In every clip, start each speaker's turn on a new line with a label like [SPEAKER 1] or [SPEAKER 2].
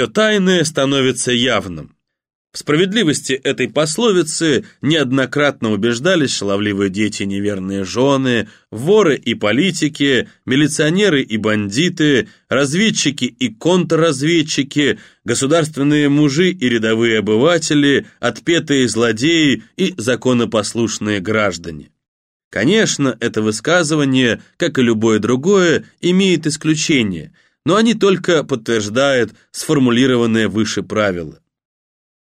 [SPEAKER 1] все тайное становится явным. В справедливости этой пословицы неоднократно убеждались шаловливые дети неверные жены, воры и политики, милиционеры и бандиты, разведчики и контрразведчики, государственные мужи и рядовые обыватели, отпетые злодеи и законопослушные граждане. Конечно, это высказывание, как и любое другое, имеет исключение, но они только подтверждают сформулированное выше правило.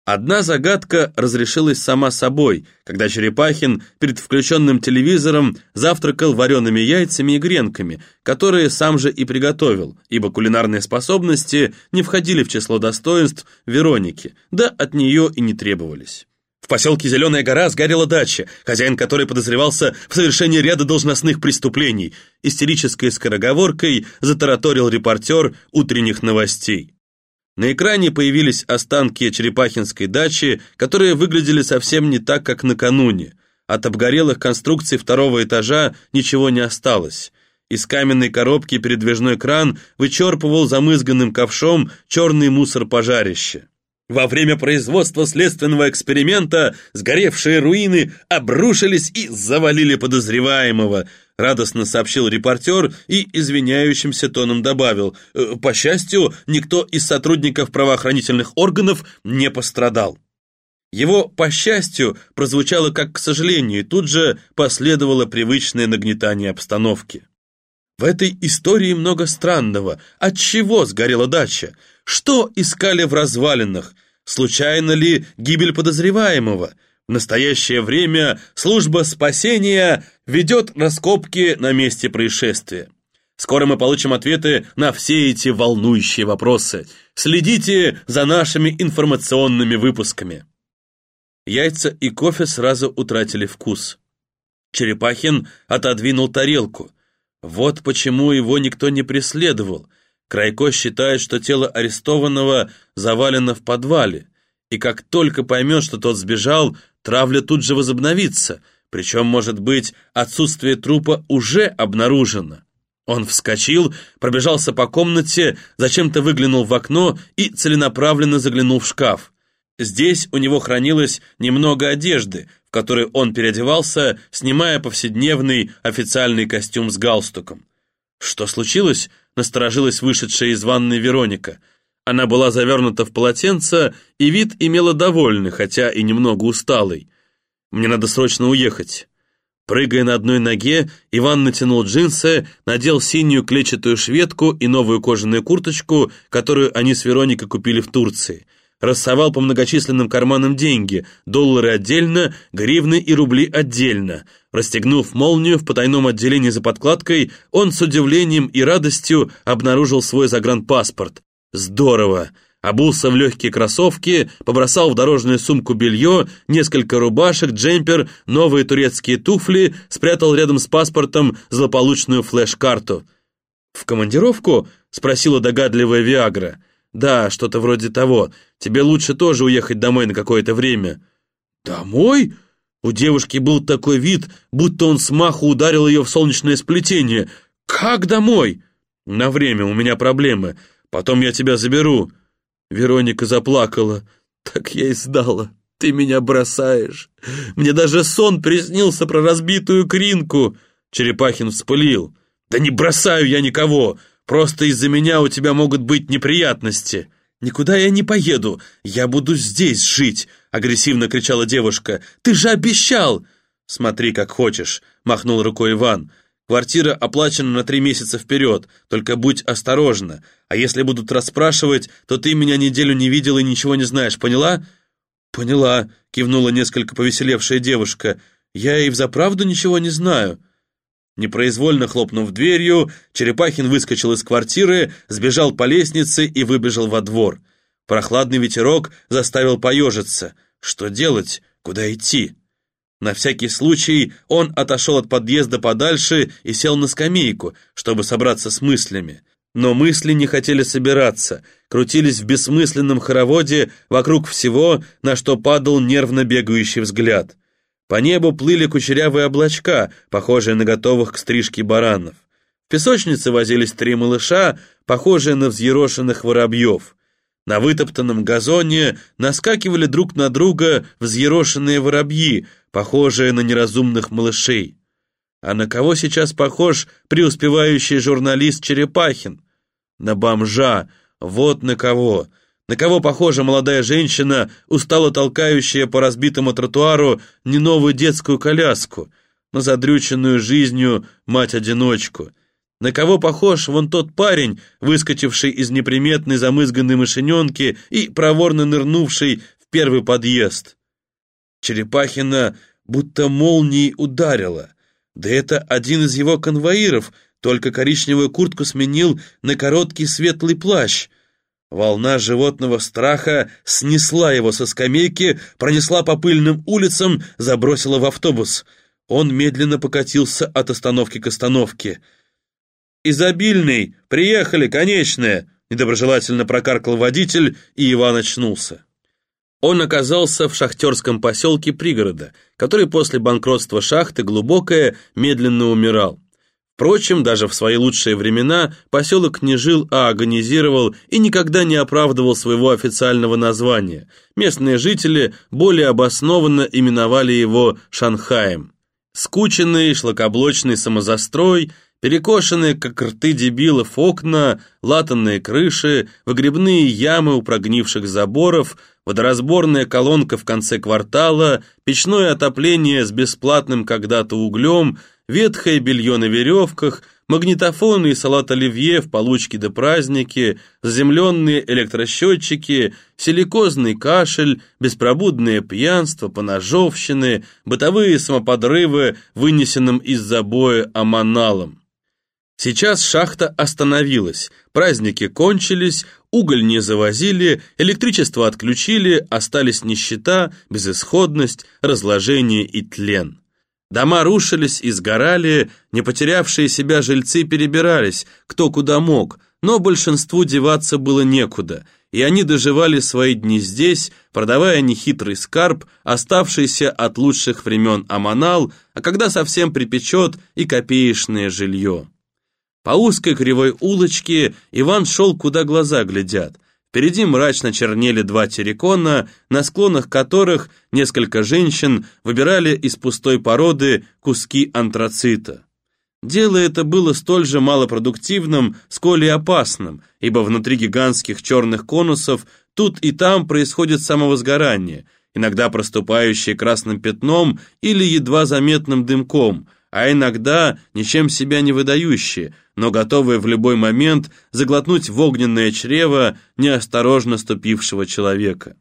[SPEAKER 1] Одна загадка разрешилась сама собой, когда Черепахин перед включенным телевизором завтракал вареными яйцами и гренками, которые сам же и приготовил, ибо кулинарные способности не входили в число достоинств Вероники, да от нее и не требовались. В поселке Зеленая гора сгорела дача, хозяин которой подозревался в совершении ряда должностных преступлений. Истерической скороговоркой затараторил репортер утренних новостей. На экране появились останки Черепахинской дачи, которые выглядели совсем не так, как накануне. От обгорелых конструкций второго этажа ничего не осталось. Из каменной коробки передвижной кран вычерпывал замызганным ковшом черный мусор пожарища. Во время производства следственного эксперимента сгоревшие руины обрушились и завалили подозреваемого, радостно сообщил репортер и извиняющимся тоном добавил, «Э, по счастью, никто из сотрудников правоохранительных органов не пострадал. Его «по счастью» прозвучало как «к сожалению», и тут же последовало привычное нагнетание обстановки. В этой истории много странного. От чего сгорела дача? Что искали в развалинах? Случайно ли гибель подозреваемого? В настоящее время служба спасения ведет раскопки на месте происшествия. Скоро мы получим ответы на все эти волнующие вопросы. Следите за нашими информационными выпусками. Яйца и кофе сразу утратили вкус. Черепахин отодвинул тарелку. Вот почему его никто не преследовал. Крайко считает, что тело арестованного завалено в подвале, и как только поймет, что тот сбежал, травля тут же возобновится, причем, может быть, отсутствие трупа уже обнаружено. Он вскочил, пробежался по комнате, зачем-то выглянул в окно и целенаправленно заглянул в шкаф. Здесь у него хранилось немного одежды, в которой он переодевался, снимая повседневный официальный костюм с галстуком. Что случилось? Насторожилась вышедшая из ванной Вероника. Она была завернута в полотенце, и вид имела довольный, хотя и немного усталый. «Мне надо срочно уехать». Прыгая на одной ноге, Иван натянул джинсы, надел синюю клетчатую шведку и новую кожаную курточку, которую они с Вероникой купили в Турции. Рассовал по многочисленным карманам деньги, доллары отдельно, гривны и рубли отдельно. Расстегнув молнию в потайном отделении за подкладкой, он с удивлением и радостью обнаружил свой загранпаспорт. Здорово! Обулся в легкие кроссовки, побросал в дорожную сумку белье, несколько рубашек, джемпер, новые турецкие туфли, спрятал рядом с паспортом злополучную флеш-карту. «В командировку?» — спросила догадливая Виагра. «Да, что-то вроде того. Тебе лучше тоже уехать домой на какое-то время». «Домой?» У девушки был такой вид, будто он смаху ударил ее в солнечное сплетение. «Как домой?» «На время, у меня проблемы. Потом я тебя заберу». Вероника заплакала. «Так я и сдала. Ты меня бросаешь. Мне даже сон приснился про разбитую кринку». Черепахин вспылил. «Да не бросаю я никого. Просто из-за меня у тебя могут быть неприятности». «Никуда я не поеду. Я буду здесь жить», — агрессивно кричала девушка. «Ты же обещал!» «Смотри, как хочешь», — махнул рукой Иван. Квартира оплачена на три месяца вперед, только будь осторожна. А если будут расспрашивать, то ты меня неделю не видела и ничего не знаешь, поняла?» «Поняла», — кивнула несколько повеселевшая девушка. «Я и взаправду ничего не знаю». Непроизвольно хлопнув дверью, Черепахин выскочил из квартиры, сбежал по лестнице и выбежал во двор. Прохладный ветерок заставил поежиться. Что делать? Куда идти? На всякий случай он отошел от подъезда подальше и сел на скамейку, чтобы собраться с мыслями. Но мысли не хотели собираться, крутились в бессмысленном хороводе вокруг всего, на что падал нервно бегающий взгляд. По небу плыли кучерявые облачка, похожие на готовых к стрижке баранов. В песочнице возились три малыша, похожие на взъерошенных воробьев. На вытоптанном газоне наскакивали друг на друга взъерошенные воробьи, похожие на неразумных малышей. А на кого сейчас похож преуспевающий журналист Черепахин? На бомжа, вот на кого. На кого похожа молодая женщина, устало толкающая по разбитому тротуару не новую детскую коляску, но задрюченную жизнью мать-одиночку. На кого похож вон тот парень, выскочивший из неприметной замызганной машиненки и проворно нырнувший в первый подъезд? Черепахина будто молнией ударила. Да это один из его конвоиров, только коричневую куртку сменил на короткий светлый плащ. Волна животного страха снесла его со скамейки, пронесла по пыльным улицам, забросила в автобус. Он медленно покатился от остановки к остановке — «Изобильный! Приехали, конечные!» Недоброжелательно прокаркал водитель, и Иван очнулся. Он оказался в шахтерском поселке пригорода, который после банкротства шахты глубокое медленно умирал. Впрочем, даже в свои лучшие времена поселок не жил, а агонизировал и никогда не оправдывал своего официального названия. Местные жители более обоснованно именовали его Шанхаем. Скученный шлакоблочный самозастрой – Перекошенные, как рты дебилов, окна, латанные крыши, выгребные ямы у прогнивших заборов, водоразборная колонка в конце квартала, печное отопление с бесплатным когда-то углем, ветхое белье на веревках, магнитофоны и салат оливье в получке до праздники, заземленные электросчетчики, силикозный кашель, беспробудное пьянство, поножовщины, бытовые самоподрывы, вынесенным из забоя аманалом. Сейчас шахта остановилась, праздники кончились, уголь не завозили, электричество отключили, остались нищета, безысходность, разложение и тлен. Дома рушились и сгорали, не потерявшие себя жильцы перебирались, кто куда мог, но большинству деваться было некуда, и они доживали свои дни здесь, продавая нехитрый скарб, оставшийся от лучших времен Аманал, а когда совсем припечет и копеечное жилье. По узкой кривой улочке Иван шел, куда глаза глядят. Впереди мрачно чернели два террикона, на склонах которых несколько женщин выбирали из пустой породы куски антрацита. Дело это было столь же малопродуктивным, сколь и опасным, ибо внутри гигантских черных конусов тут и там происходит самовозгорание, иногда проступающее красным пятном или едва заметным дымком, а иногда ничем себя не выдающие, но готовые в любой момент заглотнуть в огненное чрево неосторожно ступившего человека.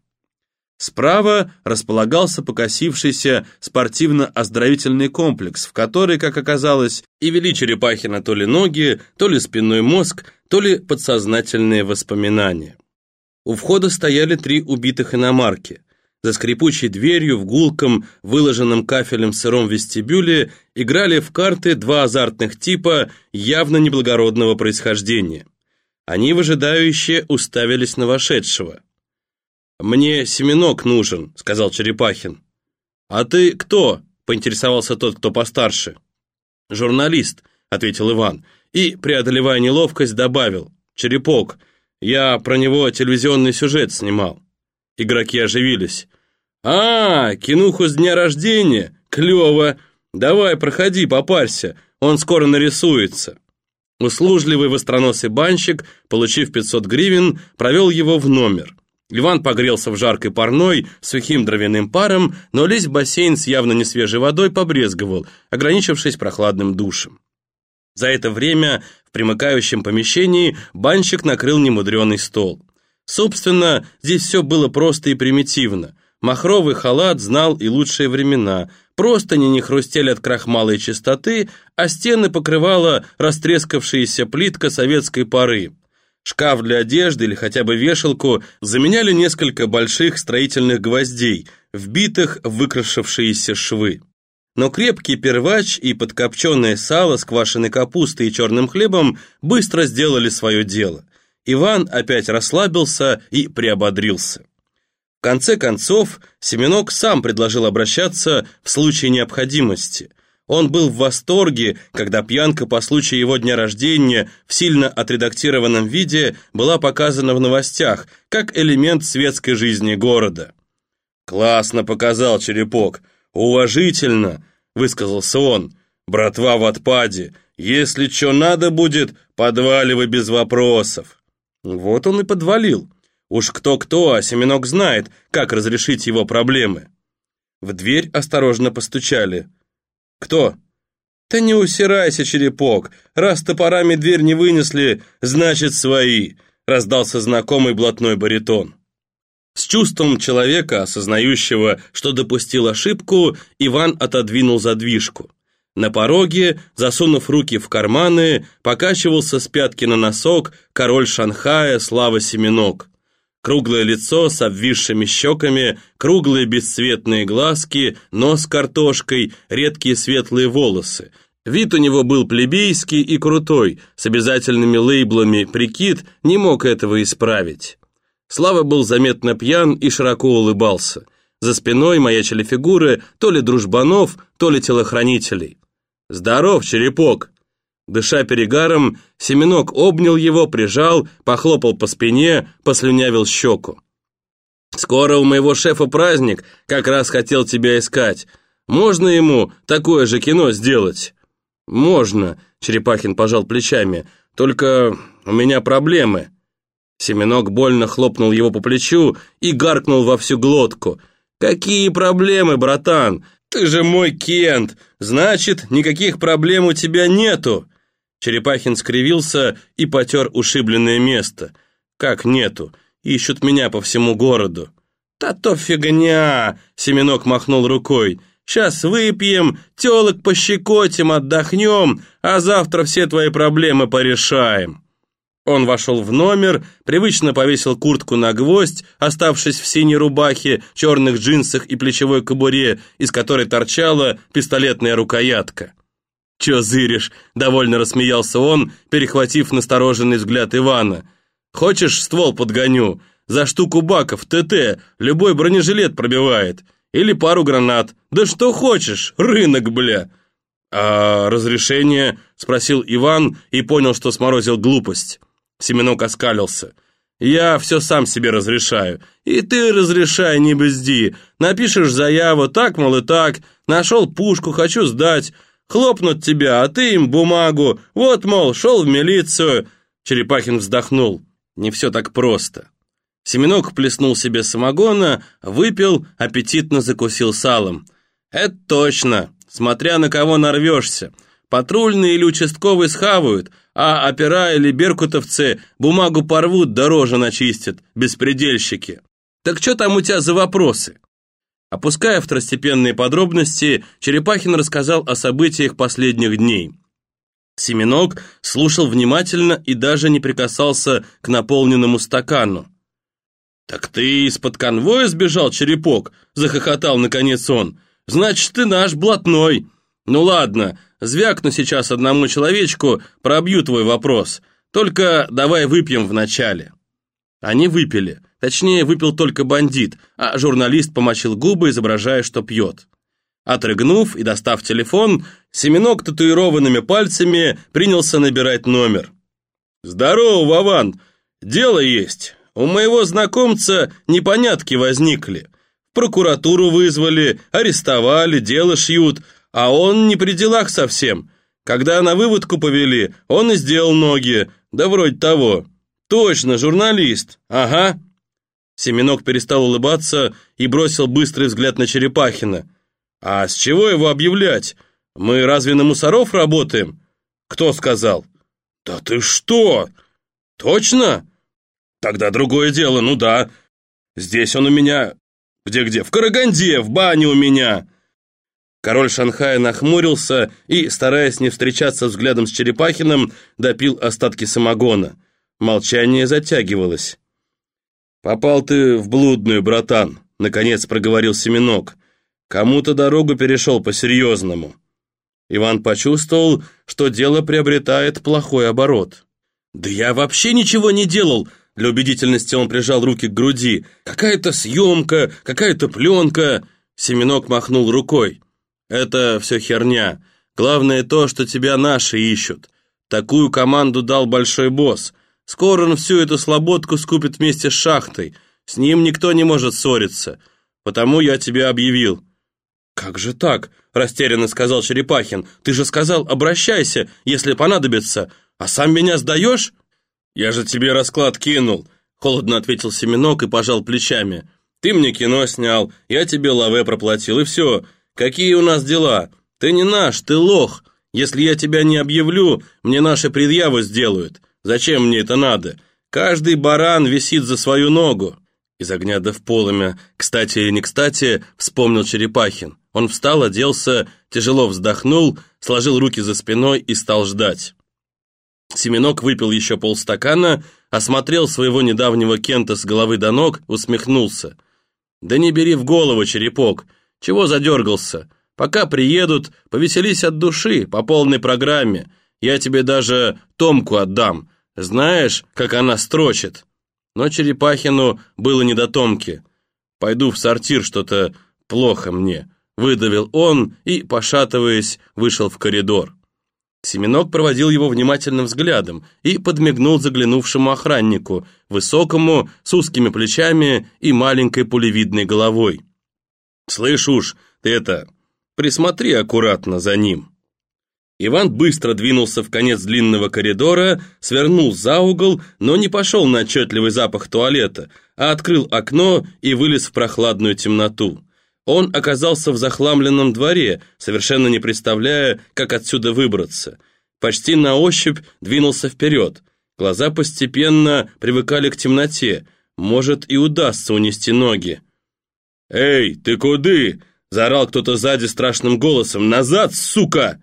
[SPEAKER 1] Справа располагался покосившийся спортивно-оздоровительный комплекс, в который, как оказалось, и вели Черепахина то ли ноги, то ли спинной мозг, то ли подсознательные воспоминания. У входа стояли три убитых иномарки. За скрипучей дверью в гулком, выложенном кафелем сыром вестибюле играли в карты два азартных типа явно неблагородного происхождения. Они выжидающие уставились на вошедшего. «Мне семенок нужен», — сказал Черепахин. «А ты кто?» — поинтересовался тот, кто постарше. «Журналист», — ответил Иван, и, преодолевая неловкость, добавил. «Черепок, я про него телевизионный сюжет снимал». Игроки оживились. «А, кинуху с дня рождения? Клево! Давай, проходи, попарься, он скоро нарисуется». Услужливый востроносый банщик, получив 500 гривен, провел его в номер. Иван погрелся в жаркой парной, сухим дровяным паром, но лезть в бассейн с явно несвежей водой побрезговал, ограничившись прохладным душем. За это время в примыкающем помещении банщик накрыл немудреный стол. Собственно, здесь все было просто и примитивно. Махровый халат знал и лучшие времена. Простыни не хрустели от крахмала и чистоты, а стены покрывала растрескавшаяся плитка советской поры. Шкаф для одежды или хотя бы вешалку заменяли несколько больших строительных гвоздей, вбитых в выкрашившиеся швы. Но крепкий первач и подкопченное сало с квашеной капустой и черным хлебом быстро сделали свое дело. Иван опять расслабился и приободрился. В конце концов, Семенок сам предложил обращаться в случае необходимости. Он был в восторге, когда пьянка по случаю его дня рождения в сильно отредактированном виде была показана в новостях, как элемент светской жизни города. «Классно показал черепок, уважительно», — высказался он. «Братва в отпаде, если что надо будет, подваливай без вопросов». Вот он и подвалил. Уж кто-кто, а Семенок знает, как разрешить его проблемы. В дверь осторожно постучали. «Кто?» «Да не усирайся, черепок! Раз топорами дверь не вынесли, значит, свои!» раздался знакомый блатной баритон. С чувством человека, осознающего, что допустил ошибку, Иван отодвинул задвижку. На пороге, засунув руки в карманы, покачивался с пятки на носок король Шанхая Слава Семенок. Круглое лицо с обвисшими щеками, круглые бесцветные глазки, нос картошкой, редкие светлые волосы. Вид у него был плебейский и крутой, с обязательными лейблами «Прикид» не мог этого исправить. Слава был заметно пьян и широко улыбался. За спиной маячили фигуры то ли дружбанов, то ли телохранителей. «Здоров, черепок!» Дыша перегаром, Семенок обнял его, прижал, похлопал по спине, послюнявил щеку. «Скоро у моего шефа праздник, как раз хотел тебя искать. Можно ему такое же кино сделать?» «Можно», — Черепахин пожал плечами, «только у меня проблемы». Семенок больно хлопнул его по плечу и гаркнул во всю глотку. «Какие проблемы, братан? Ты же мой Кент! Значит, никаких проблем у тебя нету!» Черепахин скривился и потер ушибленное место. «Как нету? Ищут меня по всему городу». «Да то фигня!» — Семенок махнул рукой. «Сейчас выпьем, телок пощекотим, отдохнем, а завтра все твои проблемы порешаем». Он вошел в номер, привычно повесил куртку на гвоздь, оставшись в синей рубахе, черных джинсах и плечевой кобуре, из которой торчала пистолетная рукоятка. «Чё зыришь?» — довольно рассмеялся он, перехватив настороженный взгляд Ивана. «Хочешь, ствол подгоню? За штуку баков, ТТ, любой бронежилет пробивает. Или пару гранат. Да что хочешь, рынок, бля!» «А разрешение?» — спросил Иван и понял, что сморозил глупость. Семенок оскалился. «Я все сам себе разрешаю. И ты разрешай, не бзди. Напишешь заяву, так, мол, и так. Нашел пушку, хочу сдать. Хлопнут тебя, а ты им бумагу. Вот, мол, шел в милицию». Черепахин вздохнул. «Не все так просто». Семенок плеснул себе самогона, выпил, аппетитно закусил салом. «Это точно, смотря на кого нарвешься. Патрульные или участковые схавают, а опера или беркутовцы бумагу порвут, дороже начистят, беспредельщики. Так что там у тебя за вопросы?» Опуская второстепенные подробности, Черепахин рассказал о событиях последних дней. Семенок слушал внимательно и даже не прикасался к наполненному стакану. «Так ты из-под конвоя сбежал, Черепок?» – захохотал наконец он. «Значит, ты наш блатной. Ну ладно, звякну сейчас одному человечку, пробью твой вопрос. Только давай выпьем вначале». Они выпили. Точнее, выпил только бандит, а журналист помочил губы, изображая, что пьет. Отрыгнув и достав телефон, Семенок татуированными пальцами принялся набирать номер. «Здорово, Вован! Дело есть. У моего знакомца непонятки возникли. Прокуратуру вызвали, арестовали, дело шьют, а он не при делах совсем. Когда на выводку повели, он и сделал ноги, да вроде того. Точно, журналист, ага». Семенок перестал улыбаться и бросил быстрый взгляд на Черепахина. «А с чего его объявлять? Мы разве на мусоров работаем?» «Кто сказал?» «Да ты что? Точно?» «Тогда другое дело, ну да. Здесь он у меня... Где-где? В Караганде, в бане у меня!» Король Шанхая нахмурился и, стараясь не встречаться взглядом с Черепахиным, допил остатки самогона. Молчание затягивалось. «Попал ты в блудную, братан», — наконец проговорил Семенок. «Кому-то дорогу перешел по-серьезному». Иван почувствовал, что дело приобретает плохой оборот. «Да я вообще ничего не делал!» Для убедительности он прижал руки к груди. «Какая-то съемка, какая-то пленка!» Семенок махнул рукой. «Это все херня. Главное то, что тебя наши ищут. Такую команду дал большой босс. Скоро он всю эту слободку скупит вместе с шахтой. С ним никто не может ссориться. Потому я тебе объявил». «Как же так?» – растерянно сказал Черепахин. «Ты же сказал, обращайся, если понадобится. А сам меня сдаешь?» «Я же тебе расклад кинул», – холодно ответил Семенок и пожал плечами. «Ты мне кино снял, я тебе лаве проплатил, и все. Какие у нас дела? Ты не наш, ты лох. Если я тебя не объявлю, мне наши предъявы сделают. Зачем мне это надо? Каждый баран висит за свою ногу». Из огня да в полымя, кстати или не кстати, вспомнил Черепахин. Он встал, оделся, тяжело вздохнул, сложил руки за спиной и стал ждать. Семенок выпил еще полстакана, осмотрел своего недавнего Кента с головы до ног, усмехнулся. «Да не бери в голову, черепок! Чего задергался? Пока приедут, повеселись от души, по полной программе. Я тебе даже Томку отдам. Знаешь, как она строчит?» Но Черепахину было не до Томки. «Пойду в сортир, что-то плохо мне», — выдавил он и, пошатываясь, вышел в коридор. Семенок проводил его внимательным взглядом и подмигнул заглянувшему охраннику, высокому, с узкими плечами и маленькой пулевидной головой. «Слышь уж, ты это, присмотри аккуратно за ним». Иван быстро двинулся в конец длинного коридора, свернул за угол, но не пошел на отчетливый запах туалета, а открыл окно и вылез в прохладную темноту. Он оказался в захламленном дворе, совершенно не представляя, как отсюда выбраться. Почти на ощупь двинулся вперед. Глаза постепенно привыкали к темноте. Может, и удастся унести ноги. «Эй, ты куды?» – заорал кто-то сзади страшным голосом. «Назад, сука!»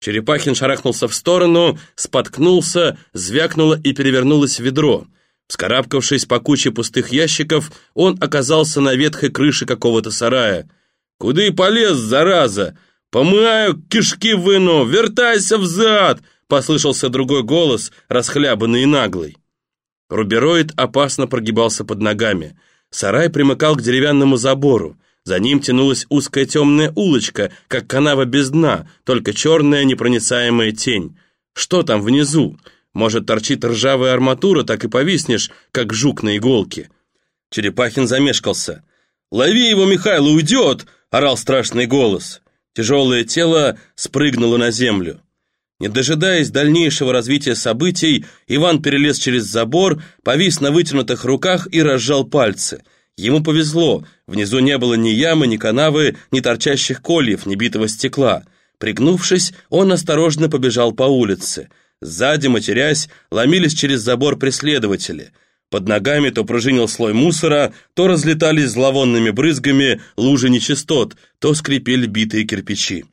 [SPEAKER 1] Черепахин шарахнулся в сторону, споткнулся, звякнуло и перевернулось ведро. Вскарабкавшись по куче пустых ящиков, он оказался на ветхой крыше какого-то сарая. «Куды полез, зараза? Помываю, кишки выну, вертайся взад!» Послышался другой голос, расхлябанный и наглый. Рубероид опасно прогибался под ногами. Сарай примыкал к деревянному забору. За ним тянулась узкая темная улочка, как канава без дна, только черная непроницаемая тень. Что там внизу? Может, торчит ржавая арматура, так и повиснешь, как жук на иголке. Черепахин замешкался. «Лови его, Михайло, уйдет!» — орал страшный голос. Тяжелое тело спрыгнуло на землю. Не дожидаясь дальнейшего развития событий, Иван перелез через забор, повис на вытянутых руках и разжал пальцы. Ему повезло, внизу не было ни ямы, ни канавы, ни торчащих кольев, ни битого стекла. Пригнувшись, он осторожно побежал по улице. Сзади, матерясь, ломились через забор преследователи. Под ногами то пружинил слой мусора, то разлетались зловонными брызгами лужи нечистот, то скрипели битые кирпичи.